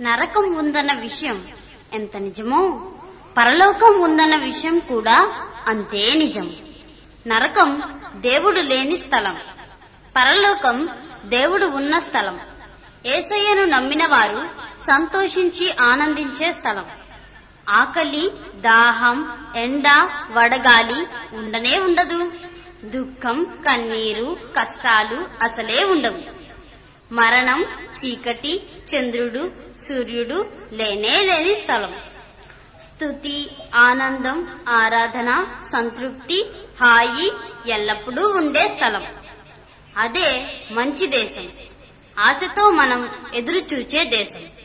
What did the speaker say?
నరకం ఉందన్న విషయం ఎంత నిజమో పరలోకం ఉందన్న విషయం కూడా అంతే నిజం. నరకం దేవుడు లేని స్థలం. పరలోకం దేవుడు ఉన్న స్థలం. ఏసయ్యను నమ్మిన వారు సంతోషించి ఆనందించే స్థలం. ఆకలి దాహం ఎండ వడగాలి ఉండనే ఉండదు. దుఃఖం కన్నీరు కష్టాలు అసలే ఉండవు. మరణం చీకటి చంద్రుడు సూర్యుడు లేనే లేని స్థలం. స్థుతి ఆనందం ఆరాధన సంతృప్తి హాయి ఎల్లప్పుడూ ఉండే స్థలం. అదే మంచి దేశం. ఆశతో మనం ఎదురు చూచే దేశం.